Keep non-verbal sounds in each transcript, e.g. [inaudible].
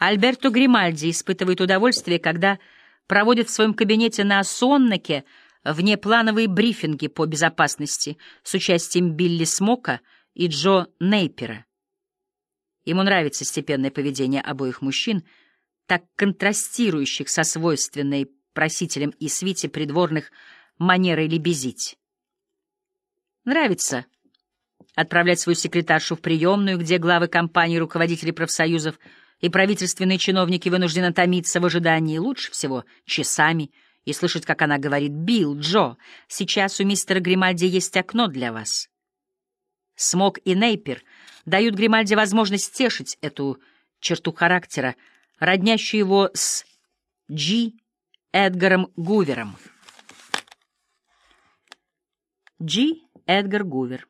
Альберто Гримальди испытывает удовольствие, когда проводит в своем кабинете на Соннаке внеплановые брифинги по безопасности с участием Билли Смока и Джо Нейпера. Ему нравится степенное поведение обоих мужчин, так контрастирующих со свойственной просителям и свите придворных манерой лебезить. Нравится отправлять свою секретаршу в приемную, где главы компаний, руководители профсоюзов и правительственные чиновники вынуждены томиться в ожидании лучше всего часами и слышать, как она говорит «Билл, Джо, сейчас у мистера Гримальди есть окно для вас». Смок и Нейпер дают Гримальди возможность стешить эту черту характера, роднящую его с Джи Эдгаром Гувером. Джи Эдгар Гувер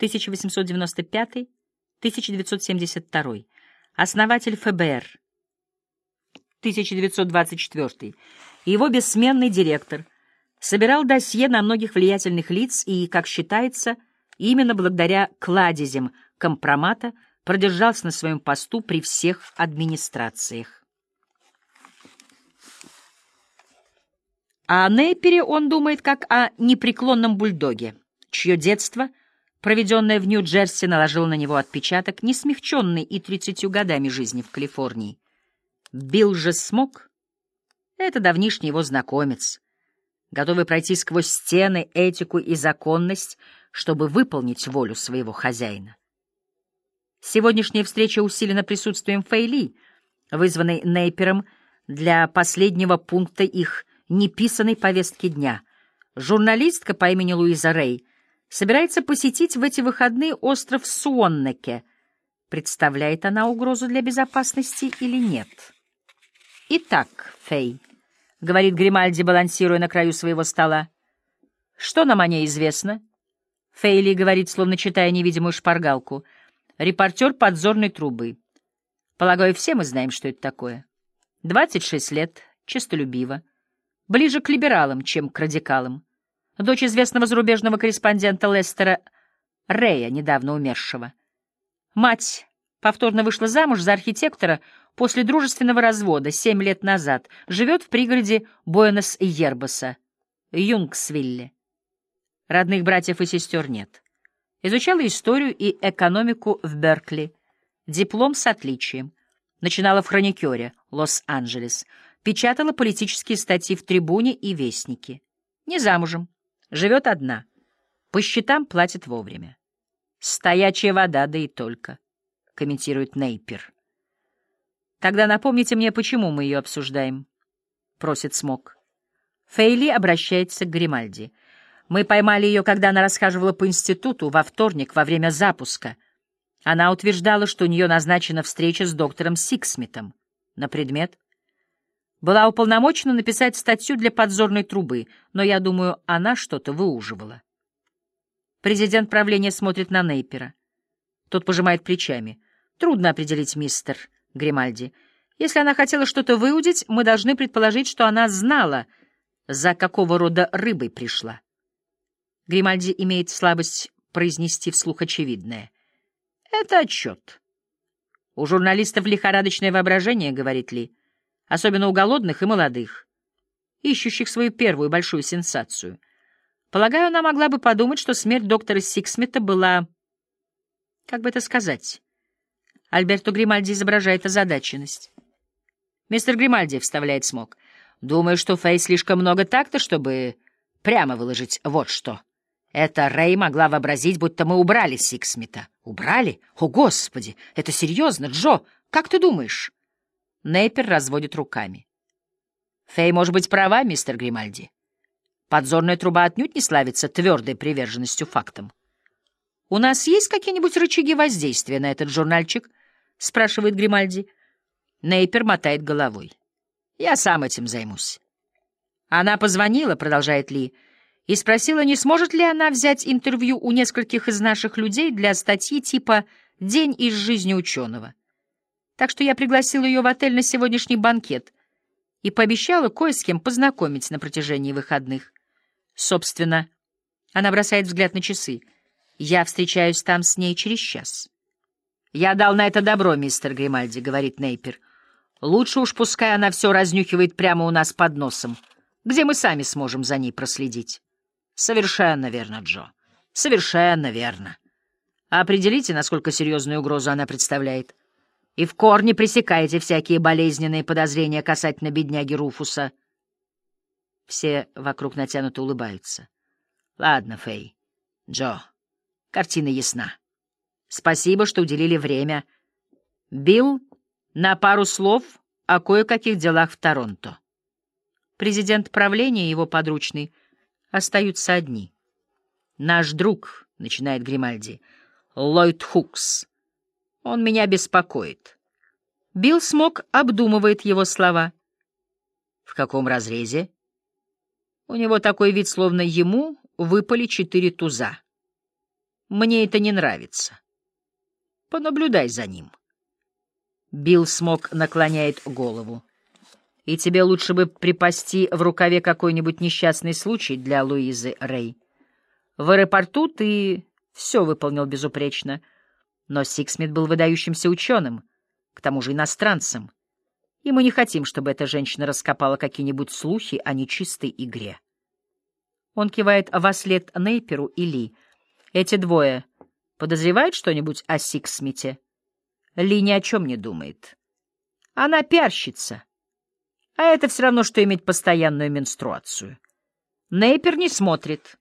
1895-1972, основатель ФБР, 1924, и его бессменный директор, собирал досье на многих влиятельных лиц и, как считается, именно благодаря кладезям компромата продержался на своем посту при всех администрациях. А о Нейпере он думает как о непреклонном бульдоге, чье детство — проведенная в Нью-Джерси, наложила на него отпечаток, не смягченный и тридцатью годами жизни в Калифорнии. Билл же смог. Это давнишний его знакомец, готовый пройти сквозь стены этику и законность, чтобы выполнить волю своего хозяина. Сегодняшняя встреча усилена присутствием Фейли, вызванной Нейпером для последнего пункта их неписанной повестки дня. Журналистка по имени Луиза Рэй — собирается посетить в эти выходные остров Суоннеке. Представляет она угрозу для безопасности или нет? «Итак, Фэй», — говорит Гримальди, балансируя на краю своего стола, — «что нам о ней известно?» Фейли говорит, словно читая невидимую шпаргалку, репортер подзорной трубы. Полагаю, все мы знаем, что это такое. Двадцать шесть лет, честолюбиво, ближе к либералам, чем к радикалам дочь известного зарубежного корреспондента Лестера Рея, недавно умершего. Мать повторно вышла замуж за архитектора после дружественного развода семь лет назад, живет в пригороде Буэнос-Йербоса, Юнгсвилле. Родных братьев и сестер нет. Изучала историю и экономику в Беркли. Диплом с отличием. Начинала в хроникере, Лос-Анджелес. Печатала политические статьи в «Трибуне» и «Вестнике». Не замужем. Живет одна. По счетам платит вовремя. «Стоячая вода, да и только», — комментирует Нейпер. «Тогда напомните мне, почему мы ее обсуждаем», — просит Смок. Фейли обращается к Гримальди. «Мы поймали ее, когда она расхаживала по институту во вторник во время запуска. Она утверждала, что у нее назначена встреча с доктором Сиксмитом. На предмет была уполномочена написать статью для подзорной трубы, но, я думаю, она что-то выуживала. Президент правления смотрит на Нейпера. Тот пожимает плечами. Трудно определить, мистер Гримальди. Если она хотела что-то выудить, мы должны предположить, что она знала, за какого рода рыбой пришла. Гримальди имеет слабость произнести вслух очевидное. Это отчет. У журналистов лихорадочное воображение, говорит Ли особенно у голодных и молодых, ищущих свою первую большую сенсацию. Полагаю, она могла бы подумать, что смерть доктора Сиксмита была... Как бы это сказать? Альберто Гримальди изображает озадаченность. «Мистер Гримальди», — вставляет Смок, — «думаю, что Фэй слишком много такта, чтобы прямо выложить вот что. Эта Рэй могла вообразить, будто мы убрали Сиксмита. Убрали? О, Господи! Это серьезно, Джо? Как ты думаешь?» Нейпер разводит руками. Фэй может быть права, мистер Гримальди. Подзорная труба отнюдь не славится твердой приверженностью фактам. «У нас есть какие-нибудь рычаги воздействия на этот журнальчик?» — спрашивает Гримальди. Нейпер мотает головой. «Я сам этим займусь». Она позвонила, — продолжает Ли, — и спросила, не сможет ли она взять интервью у нескольких из наших людей для статьи типа «День из жизни ученого» так что я пригласил ее в отель на сегодняшний банкет и пообещала кое с кем познакомить на протяжении выходных. Собственно, она бросает взгляд на часы. Я встречаюсь там с ней через час. «Я дал на это добро, мистер Гримальди», — говорит Нейпер. Лучше уж пускай она все разнюхивает прямо у нас под носом, где мы сами сможем за ней проследить. Совершенно верно, Джо. Совершенно верно. Определите, насколько серьезную угрозу она представляет. И в корне пресекайте всякие болезненные подозрения касательно бедняги Руфуса. Все вокруг натянуто улыбаются. Ладно, Фэй. Джо, картина ясна. Спасибо, что уделили время. Билл, на пару слов о кое-каких делах в Торонто. Президент правления и его подручный остаются одни. «Наш друг», — начинает Гримальди, — «Ллойд Хукс. Он меня беспокоит». Билл Смок обдумывает его слова. «В каком разрезе?» У него такой вид, словно ему выпали четыре туза. Мне это не нравится. Понаблюдай за ним. Билл Смок наклоняет голову. И тебе лучше бы припасти в рукаве какой-нибудь несчастный случай для Луизы Рэй. В аэропорту ты все выполнил безупречно, но Сиксмит был выдающимся ученым, к тому же иностранцем, и мы не хотим, чтобы эта женщина раскопала какие-нибудь слухи о нечистой игре. Он кивает во след Нейперу и Ли. Эти двое подозревают что-нибудь о Сиксмите? Ли ни о чем не думает. Она пиарщица. А это все равно, что иметь постоянную менструацию. Нейпер не смотрит.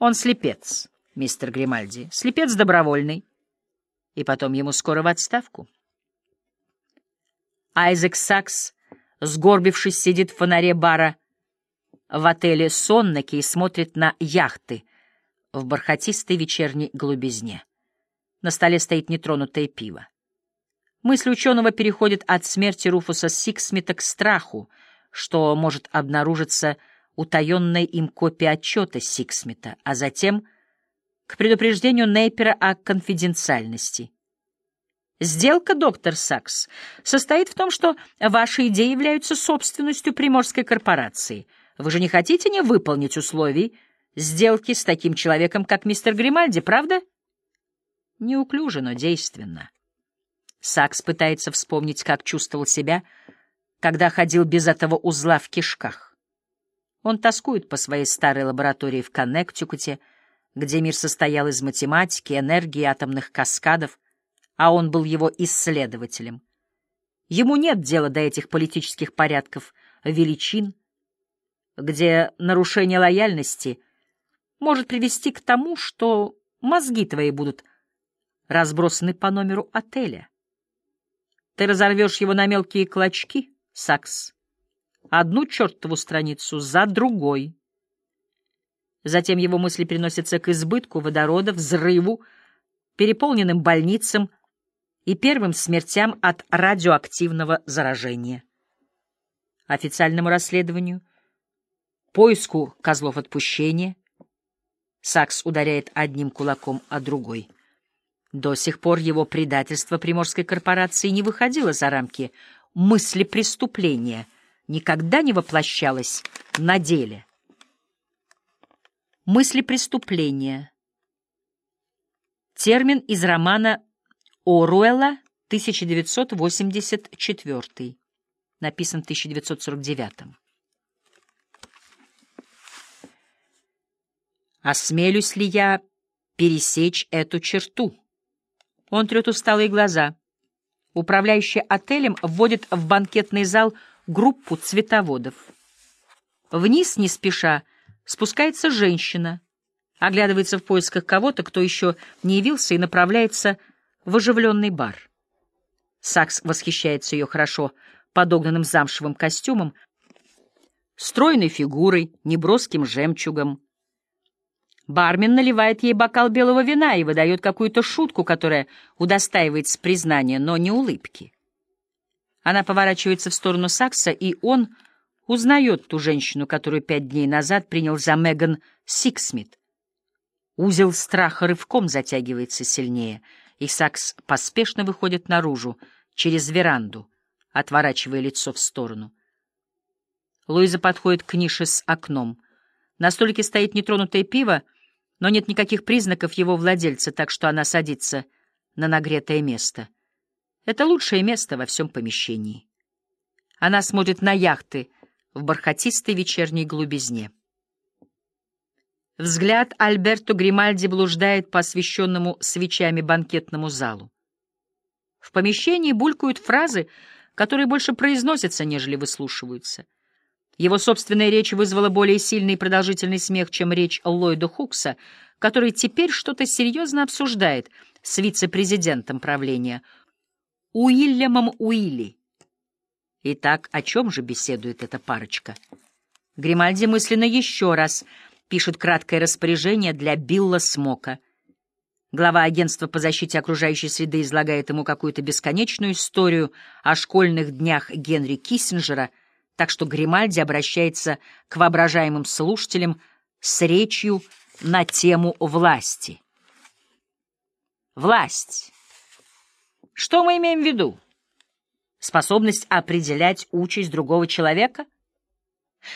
Он слепец, мистер Гримальди. Слепец добровольный. И потом ему скоро в отставку. Айзек Сакс, сгорбившись, сидит в фонаре бара в отеле Соннаки и смотрит на яхты в бархатистой вечерней голубизне. На столе стоит нетронутое пиво. Мысль ученого переходит от смерти Руфуса Сиксмита к страху, что может обнаружиться утаенная им копия отчета Сиксмита, а затем к предупреждению Нейпера о конфиденциальности. Сделка, доктор Сакс, состоит в том, что ваши идеи являются собственностью Приморской корпорации — вы же не хотите не выполнить условий сделки с таким человеком, как мистер Гримальди, правда? Неуклюже, но действенно. Сакс пытается вспомнить, как чувствовал себя, когда ходил без этого узла в кишках. Он тоскует по своей старой лаборатории в Коннектикуте, где мир состоял из математики, энергии, атомных каскадов, а он был его исследователем. Ему нет дела до этих политических порядков, величин, где нарушение лояльности может привести к тому, что мозги твои будут разбросаны по номеру отеля. Ты разорвешь его на мелкие клочки, Сакс, одну чертову страницу за другой. Затем его мысли переносятся к избытку водорода, взрыву, переполненным больницам и первым смертям от радиоактивного заражения. Официальному расследованию — поиску козлов отпущения. Сакс ударяет одним кулаком, а другой. До сих пор его предательство Приморской корпорации не выходило за рамки мысли преступления, никогда не воплощалось на деле. Мысли преступления. Термин из романа Оруэлла 1984, написан в 1949. Осмелюсь ли я пересечь эту черту? Он трет усталые глаза. Управляющий отелем вводит в банкетный зал группу цветоводов. Вниз, не спеша, спускается женщина, оглядывается в поисках кого-то, кто еще не явился, и направляется в оживленный бар. Сакс восхищается ее хорошо подогнанным замшевым костюмом, стройной фигурой, неброским жемчугом, Бармен наливает ей бокал белого вина и выдает какую-то шутку, которая удостаивается признания, но не улыбки. Она поворачивается в сторону Сакса, и он узнает ту женщину, которую пять дней назад принял за Меган Сиксмит. Узел страха рывком затягивается сильнее, и Сакс поспешно выходит наружу, через веранду, отворачивая лицо в сторону. Луиза подходит к нише с окном. На столике стоит нетронутое пиво, но нет никаких признаков его владельца, так что она садится на нагретое место. Это лучшее место во всем помещении. Она смотрит на яхты в бархатистой вечерней глубизне. Взгляд Альберто Гримальди блуждает по освещенному свечами банкетному залу. В помещении булькают фразы, которые больше произносятся, нежели выслушиваются. Его собственная речь вызвала более сильный и продолжительный смех, чем речь Ллойда Хукса, который теперь что-то серьезно обсуждает с вице-президентом правления Уильямом Уилли. Итак, о чем же беседует эта парочка? Гримальди мысленно еще раз пишет краткое распоряжение для Билла Смока — Глава агентства по защите окружающей среды излагает ему какую-то бесконечную историю о школьных днях Генри Киссинджера, так что Гримальди обращается к воображаемым слушателям с речью на тему власти. Власть. Что мы имеем в виду? Способность определять участь другого человека?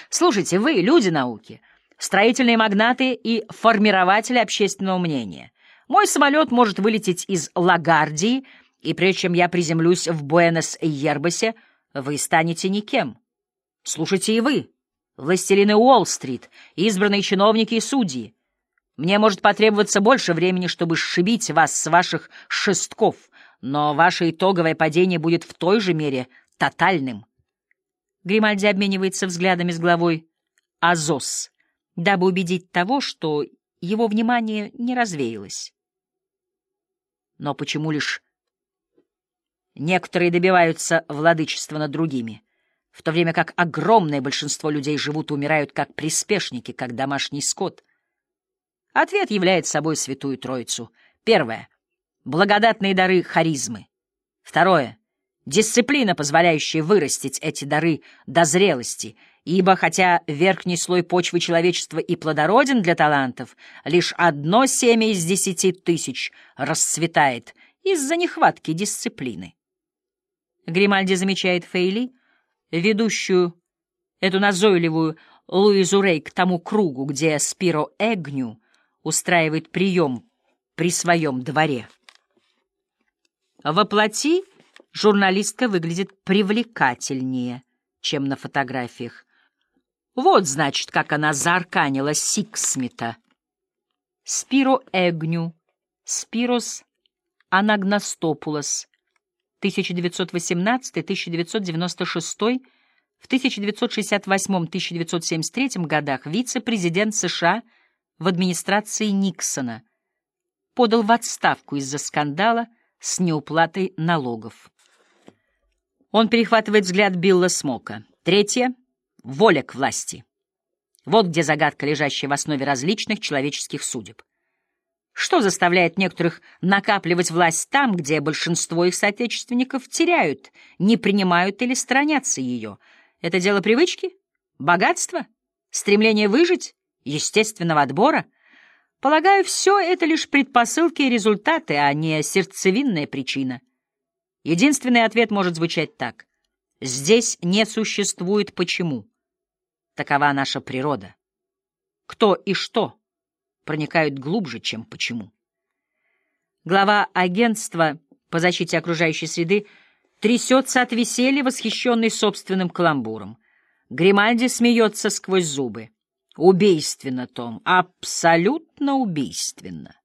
Слушайте, вы, люди науки, строительные магнаты и формирователи общественного мнения. Мой самолет может вылететь из Лагардии, и прежде чем я приземлюсь в Буэнос-Йербасе, вы станете никем. Слушайте и вы, властелины Уолл-стрит, избранные чиновники и судьи. Мне может потребоваться больше времени, чтобы сшибить вас с ваших шестков, но ваше итоговое падение будет в той же мере тотальным. Гримальди обменивается взглядами с главой Азос, дабы убедить того, что его внимание не развеялось. Но почему лишь некоторые добиваются владычества над другими, в то время как огромное большинство людей живут и умирают как приспешники, как домашний скот? Ответ является собой святую троицу. Первое — благодатные дары харизмы. Второе — дисциплина, позволяющая вырастить эти дары до зрелости — ибо хотя верхний слой почвы человечества и плодороден для талантов, лишь одно семя из десяти тысяч расцветает из-за нехватки дисциплины. Гримальди замечает Фейли, ведущую эту назойливую Луизу Рей к тому кругу, где Спиро Эгню устраивает прием при своем дворе. Во плоти журналистка выглядит привлекательнее, чем на фотографиях. Вот, значит, как она заарканила Сиксмита. Спиро Эгню, Спирос Анагностопулос, 1918-1996, в 1968-1973 годах вице-президент США в администрации Никсона, подал в отставку из-за скандала с неуплатой налогов. Он перехватывает взгляд Билла Смока. Третье — воля к власти. Вот где загадка, лежащая в основе различных человеческих судеб. Что заставляет некоторых накапливать власть там, где большинство их соотечественников теряют, не принимают или сторонятся ее? Это дело привычки? Богатства? Стремление выжить? Естественного отбора? Полагаю, все это лишь предпосылки и результаты, а не сердцевинная причина. Единственный ответ может звучать так. Здесь не существует почему. Такова наша природа. Кто и что проникают глубже, чем почему. Глава агентства по защите окружающей среды трясется от веселья, восхищенный собственным каламбуром. Гримальди смеется сквозь зубы. Убийственно, Том, абсолютно убийственно.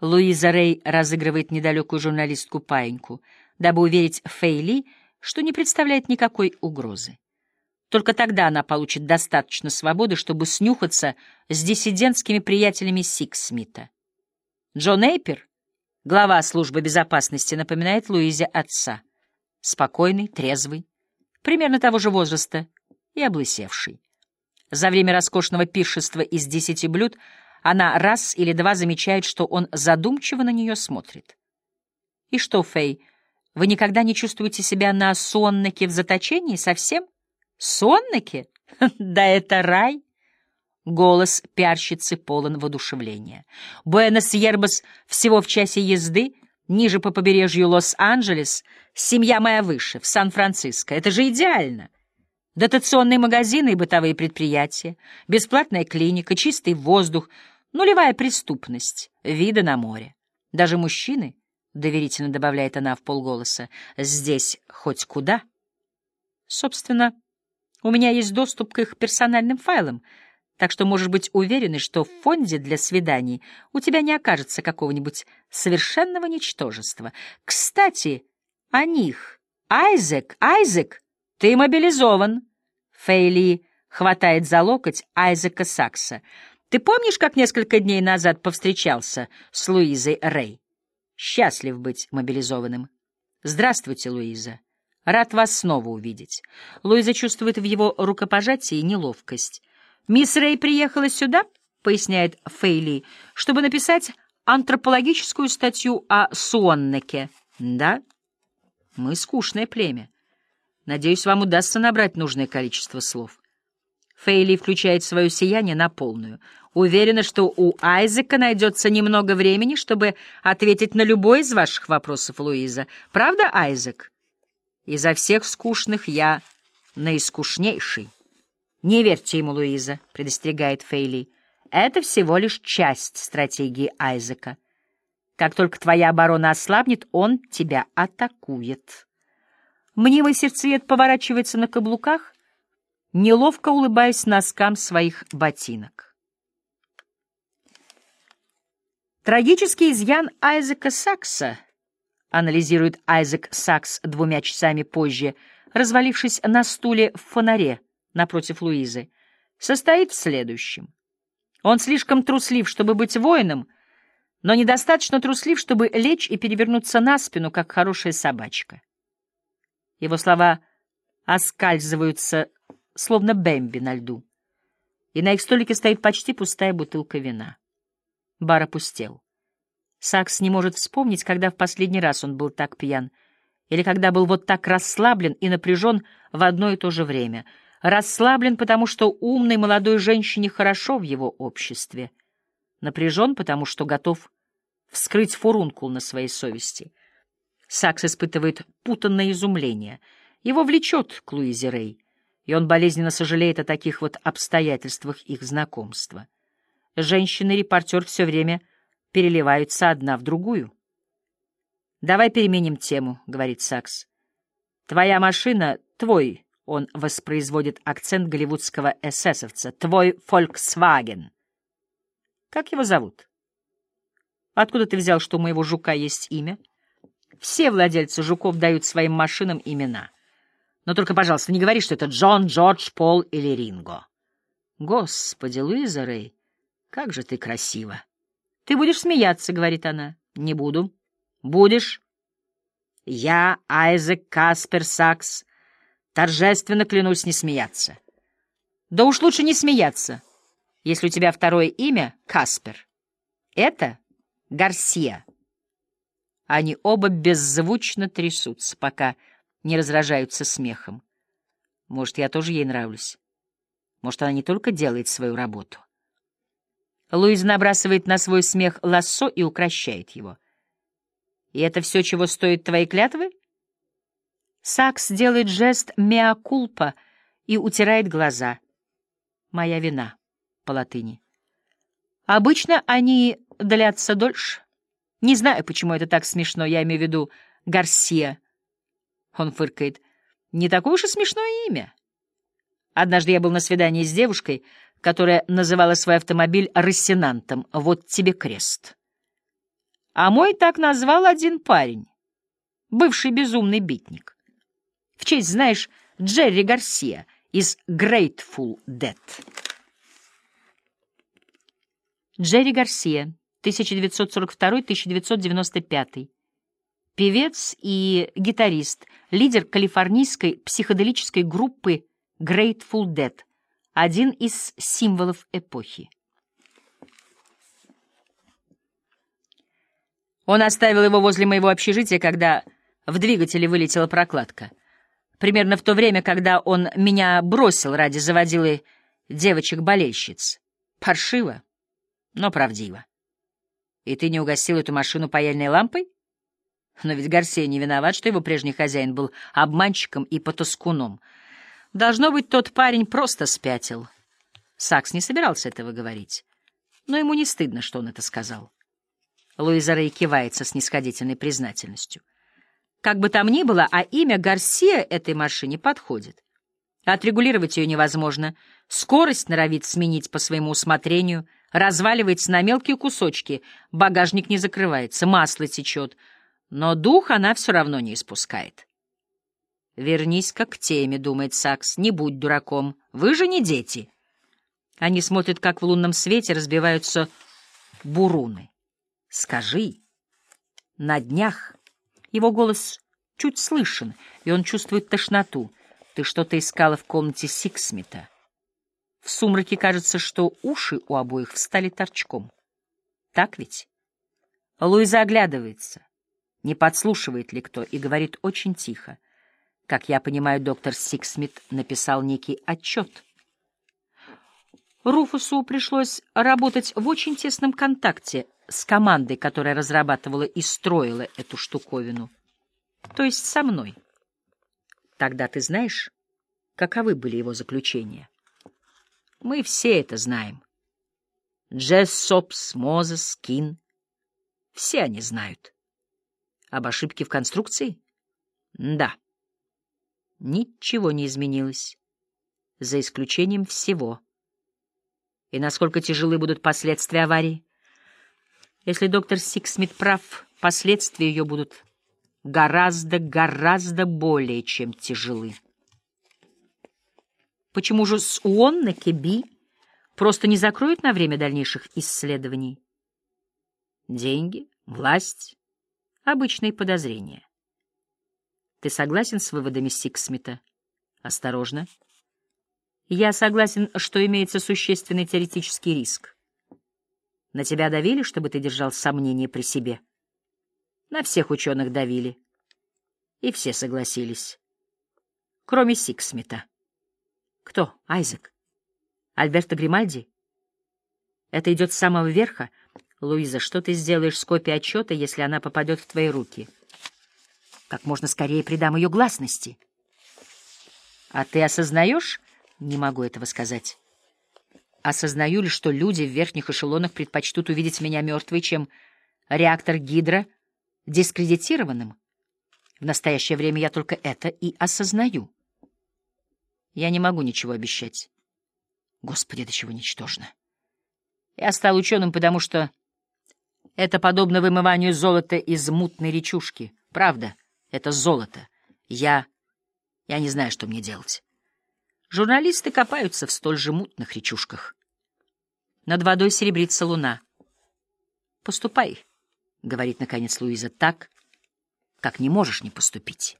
Луиза Рей разыгрывает недалекую журналистку Паиньку, дабы уверить Фэй Ли, что не представляет никакой угрозы. Только тогда она получит достаточно свободы, чтобы снюхаться с диссидентскими приятелями Сиксмита. Джо Нейпер, глава службы безопасности, напоминает Луизе отца. Спокойный, трезвый, примерно того же возраста и облысевший. За время роскошного пиршества из десяти блюд она раз или два замечает, что он задумчиво на нее смотрит. «И что, Фэй, вы никогда не чувствуете себя на сонноке в заточении совсем?» Сонники? [laughs] Да это рай! Голос пиарщицы полон воодушевления. Буэнос-Ербас всего в часе езды, ниже по побережью Лос-Анджелес, семья моя выше, в Сан-Франциско. Это же идеально! Дотационные магазины и бытовые предприятия, бесплатная клиника, чистый воздух, нулевая преступность, виды на море. Даже мужчины, — доверительно добавляет она в полголоса, — здесь хоть куда — Собственно, у меня есть доступ к их персональным файлам, так что можешь быть уверенной, что в фонде для свиданий у тебя не окажется какого-нибудь совершенного ничтожества. Кстати, о них. Айзек, Айзек, ты мобилизован. Фейли хватает за локоть Айзека Сакса. Ты помнишь, как несколько дней назад повстречался с Луизой Рэй? Счастлив быть мобилизованным. Здравствуйте, Луиза. Рад вас снова увидеть. Луиза чувствует в его рукопожатии неловкость. «Мисс Рэй приехала сюда», — поясняет Фейли, «чтобы написать антропологическую статью о Суоннеке». «Да? Мы скучное племя. Надеюсь, вам удастся набрать нужное количество слов». Фейли включает свое сияние на полную. Уверена, что у Айзека найдется немного времени, чтобы ответить на любой из ваших вопросов, Луиза. Правда, Айзек? Изо всех скучных я наискучнейший. Не верьте ему, Луиза, предостерегает Фейли. Это всего лишь часть стратегии Айзека. Как только твоя оборона ослабнет, он тебя атакует. Мнимый сердцеед поворачивается на каблуках, неловко улыбаясь носкам своих ботинок. Трагический изъян Айзека Сакса — анализирует Айзек Сакс двумя часами позже, развалившись на стуле в фонаре напротив Луизы, состоит в следующем. Он слишком труслив, чтобы быть воином, но недостаточно труслив, чтобы лечь и перевернуться на спину, как хорошая собачка. Его слова оскальзываются, словно бэмби на льду, и на их столике стоит почти пустая бутылка вина. Бар опустел. Сакс не может вспомнить, когда в последний раз он был так пьян, или когда был вот так расслаблен и напряжен в одно и то же время. Расслаблен, потому что умной молодой женщине хорошо в его обществе. Напряжен, потому что готов вскрыть фурункул на своей совести. Сакс испытывает путанное изумление. Его влечет к Луизе Рей, и он болезненно сожалеет о таких вот обстоятельствах их знакомства. Женщина-репортер все время переливаются одна в другую. «Давай переменим тему», — говорит Сакс. «Твоя машина — твой», — он воспроизводит акцент голливудского эсэсовца, «твой Volkswagen». «Как его зовут?» «Откуда ты взял, что у моего жука есть имя?» «Все владельцы жуков дают своим машинам имена. Но только, пожалуйста, не говори, что это Джон, Джордж, Пол или Ринго». «Господи, Луиза Рэй, как же ты красива!» Ты будешь смеяться, — говорит она. Не буду. Будешь. Я, Айзек Каспер Сакс, торжественно клянусь не смеяться. Да уж лучше не смеяться, если у тебя второе имя — Каспер. Это Гарсия. Они оба беззвучно трясутся, пока не разражаются смехом. Может, я тоже ей нравлюсь. Может, она не только делает свою работу, Луиза набрасывает на свой смех лассо и укращает его. «И это все, чего стоит твои клятвы?» Сакс делает жест «меа-кулпа» и утирает глаза. «Моя вина» по латыни. Обычно они длятся дольше. Не знаю, почему это так смешно, я имею в виду Гарсия. Он фыркает. Не такое уж и смешное имя. Однажды я был на свидании с девушкой, которая называла свой автомобиль «Рассенантом». Вот тебе крест. А мой так назвал один парень, бывший безумный битник. В честь, знаешь, Джерри Гарсия из Grateful Dead. Джерри Гарсия, 1942-1995. Певец и гитарист, лидер калифорнийской психоделической группы Grateful Dead — один из символов эпохи. Он оставил его возле моего общежития, когда в двигателе вылетела прокладка. Примерно в то время, когда он меня бросил ради заводилы девочек-болельщиц. Паршиво, но правдиво. И ты не угостил эту машину паяльной лампой? Но ведь Гарсия не виноват, что его прежний хозяин был обманщиком и потаскуном — Должно быть, тот парень просто спятил. Сакс не собирался этого говорить, но ему не стыдно, что он это сказал. Луиза Рей кивается с нисходительной признательностью. Как бы там ни было, а имя Гарсия этой машине подходит. Отрегулировать ее невозможно. Скорость норовит сменить по своему усмотрению, разваливается на мелкие кусочки, багажник не закрывается, масло течет, но дух она все равно не испускает. «Вернись-ка к теме», — думает Сакс, — «не будь дураком, вы же не дети». Они смотрят, как в лунном свете разбиваются буруны. «Скажи, на днях...» Его голос чуть слышен, и он чувствует тошноту. Ты что-то искала в комнате Сиксмита. В сумраке кажется, что уши у обоих встали торчком. Так ведь? Луиза оглядывается, не подслушивает ли кто, и говорит очень тихо. Как я понимаю, доктор Сиксмит написал некий отчет. Руфусу пришлось работать в очень тесном контакте с командой, которая разрабатывала и строила эту штуковину. То есть со мной. Тогда ты знаешь, каковы были его заключения? Мы все это знаем. Джессопс, Мозес, Кин. Все они знают. Об ошибке в конструкции? Да. Ничего не изменилось, за исключением всего. И насколько тяжелы будут последствия аварии? Если доктор Сиксмит прав, последствия ее будут гораздо, гораздо более, чем тяжелы. Почему же Суоннеке-Би просто не закроют на время дальнейших исследований? Деньги, власть, обычные подозрения. Ты согласен с выводами Сиксмита? Осторожно. Я согласен, что имеется существенный теоретический риск. На тебя давили, чтобы ты держал сомнения при себе? На всех ученых давили. И все согласились. Кроме Сиксмита. Кто? Айзек? Альберто Гримальди? Это идет с самого верха. Луиза, что ты сделаешь с копией отчета, если она попадет в твои руки? Как можно скорее предам ее гласности. А ты осознаешь? Не могу этого сказать. Осознаю ли, что люди в верхних эшелонах предпочтут увидеть меня мертвой, чем реактор Гидра дискредитированным? В настоящее время я только это и осознаю. Я не могу ничего обещать. Господи, до чего ничтожно. Я стал ученым, потому что это подобно вымыванию золота из мутной речушки. Правда, это золото. Я... я не знаю, что мне делать. Журналисты копаются в столь же мутных речушках. Над водой серебрится луна. «Поступай», — говорит, наконец, Луиза, — «так, как не можешь не поступить».